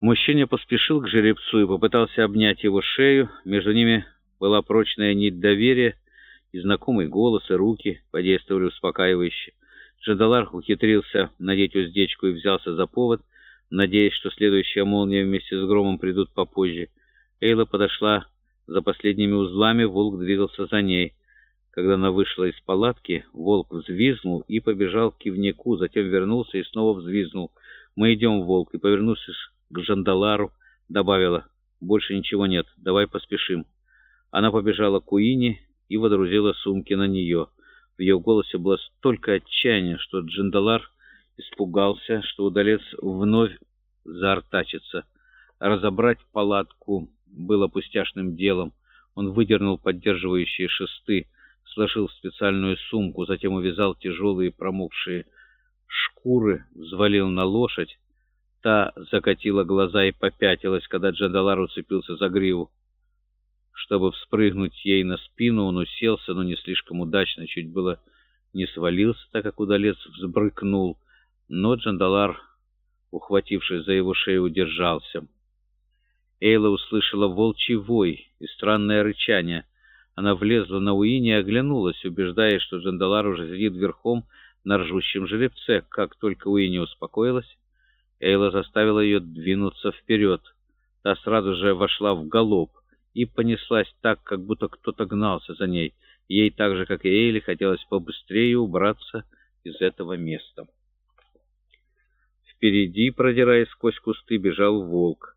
Мужчина поспешил к жеребцу и попытался обнять его шею. Между ними была прочная нить доверия, и знакомый голос и руки подействовали успокаивающе. Джандалар ухитрился надеть уздечку и взялся за повод, надеясь, что следующая молния вместе с громом придут попозже. Эйла подошла за последними узлами, волк двигался за ней. Когда она вышла из палатки, волк взвизгнул и побежал к кивнику, затем вернулся и снова взвизгнул. «Мы идем, волк», и, повернувшись к Жандалару, добавила, «Больше ничего нет, давай поспешим». Она побежала к Уине и водрузила сумки на нее. В ее голосе было столько отчаяния, что Джандалар испугался, что удалец вновь заортачится. Разобрать палатку было пустяшным делом. Он выдернул поддерживающие шесты, сложил специальную сумку, затем увязал тяжелые промокшие шкуры, взвалил на лошадь. Та закатила глаза и попятилась, когда Джандалар уцепился за гриву. Чтобы вспрыгнуть ей на спину, он уселся, но не слишком удачно, чуть было не свалился, так как удалец взбрыкнул. Но Джандалар, ухватившись за его шею, удержался. Эйла услышала волчий вой и странное рычание. Она влезла на Уини и оглянулась, убеждаясь, что Джандалар уже сидит верхом на ржущем жеребце. Как только Уини успокоилась, Эйла заставила ее двинуться вперед. Та сразу же вошла в галоп и понеслась так, как будто кто-то гнался за ней. Ей так же, как и Эйли, хотелось побыстрее убраться из этого места. Впереди, продираясь сквозь кусты, бежал волк.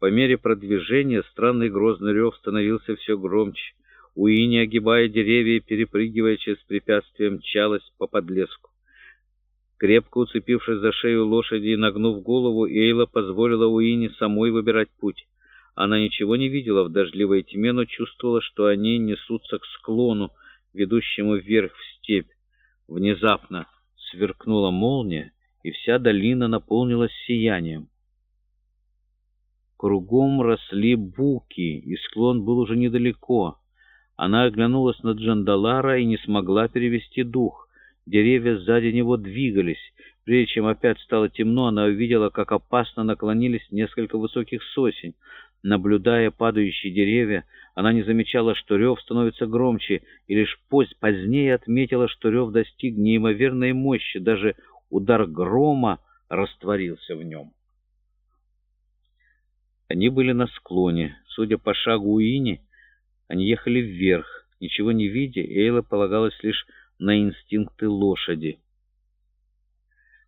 По мере продвижения странный грозный рев становился все громче. Уини, огибая деревья и перепрыгивая через препятствия, мчалась по подлеску. Крепко уцепившись за шею лошади и нагнув голову, Эйла позволила Уине самой выбирать путь. Она ничего не видела в дождливой тьме, но чувствовала, что они несутся к склону, ведущему вверх в степь. Внезапно сверкнула молния, и вся долина наполнилась сиянием. Кругом росли буки, и склон был уже недалеко. Она оглянулась на Джандалара и не смогла перевести дух. Деревья сзади него двигались. Прежде чем опять стало темно, она увидела, как опасно наклонились несколько высоких сосен. Наблюдая падающие деревья, она не замечала, что рев становится громче, и лишь позднее отметила, что рев достиг неимоверной мощи, даже удар грома растворился в нем. Они были на склоне. Судя по шагу Уини, они ехали вверх. Ничего не видя, Эйла полагалась лишь на инстинкты лошади.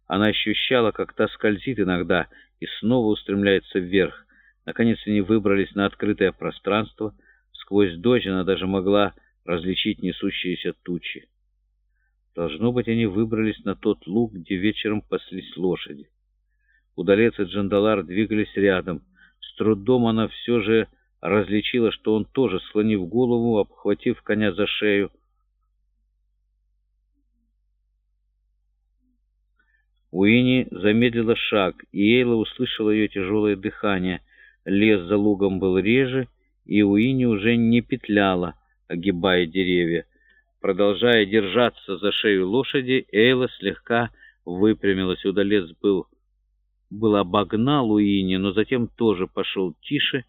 Она ощущала, как та скользит иногда и снова устремляется вверх. Наконец они выбрались на открытое пространство. Сквозь дождь она даже могла различить несущиеся тучи. Должно быть, они выбрались на тот луг, где вечером паслись лошади. Удалец и Джандалар двигались рядом. С трудом она все же различила, что он тоже, склонив голову, обхватив коня за шею, Уинни замедлила шаг, и Эйла услышала ее тяжелое дыхание. Лес за лугом был реже, и Уинни уже не петляла, огибая деревья. Продолжая держаться за шею лошади, Эйла слегка выпрямилась. Удалец был, был обогнал Уинни, но затем тоже пошел тише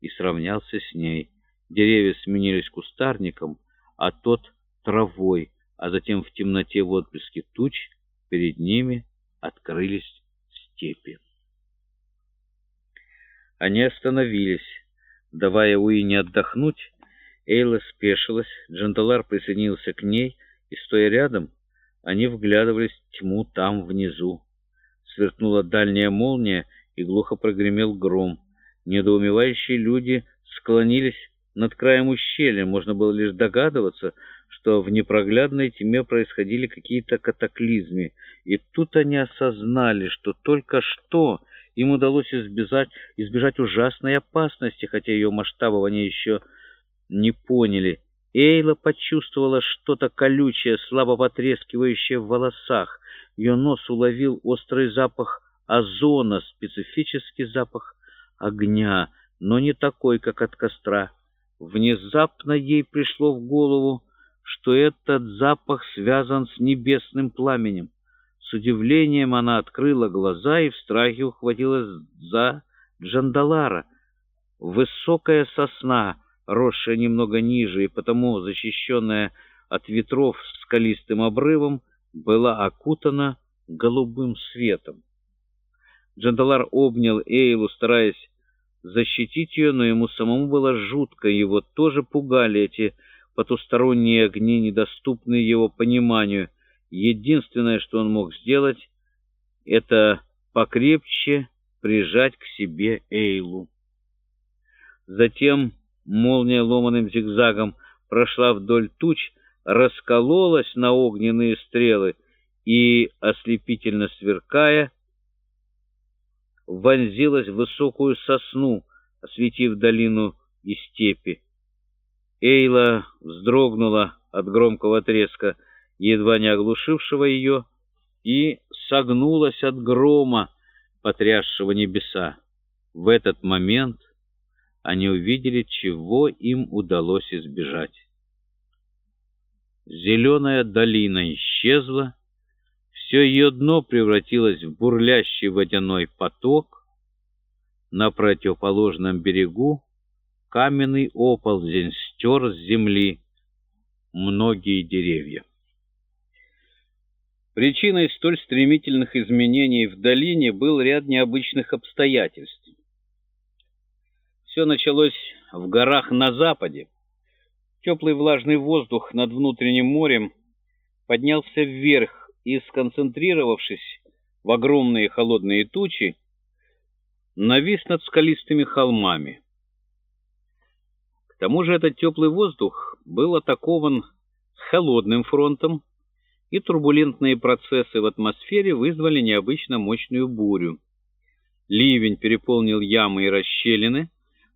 и сравнялся с ней. Деревья сменились кустарником, а тот — травой, а затем в темноте в отблеске туч перед ними — открылись степи. Они остановились. Давая Уине отдохнуть, Эйла спешилась, Джандалар присоединился к ней, и, стоя рядом, они вглядывались в тьму там, внизу. Сверкнула дальняя молния, и глухо прогремел гром. Недоумевающие люди склонились над краем ущелья. Можно было лишь догадываться, что в непроглядной тьме происходили какие-то катаклизмы, и тут они осознали, что только что им удалось избежать, избежать ужасной опасности, хотя ее масштабов они еще не поняли. Эйла почувствовала что-то колючее, слабо потрескивающее в волосах. Ее нос уловил острый запах озона, специфический запах огня, но не такой, как от костра. Внезапно ей пришло в голову, что этот запах связан с небесным пламенем. С удивлением она открыла глаза и в страхе ухватилась за Джандалара, высокая сосна, росшая немного ниже и потому защищенная от ветров скалистым обрывом, была окутана голубым светом. Джандалар обнял Эйлу, стараясь защитить ее, но ему самому было жутко, его тоже пугали эти потусторонние огни, недоступные его пониманию. Единственное, что он мог сделать, это покрепче прижать к себе Эйлу. Затем молния ломаным зигзагом прошла вдоль туч, раскололась на огненные стрелы и, ослепительно сверкая, вонзилась в высокую сосну, осветив долину и степи. Эйла вздрогнула от громкого треска, едва не оглушившего ее, и согнулась от грома, потрясшего небеса. В этот момент они увидели, чего им удалось избежать. Зеленая долина исчезла, все ее дно превратилось в бурлящий водяной поток. На противоположном берегу каменный оползень стер с земли многие деревья. Причиной столь стремительных изменений в долине был ряд необычных обстоятельств. Все началось в горах на западе. Теплый влажный воздух над внутренним морем поднялся вверх и, сконцентрировавшись в огромные холодные тучи, навис над скалистыми холмами. К тому же этот теплый воздух был атакован холодным фронтом, и турбулентные процессы в атмосфере вызвали необычно мощную бурю. Ливень переполнил ямы и расщелины,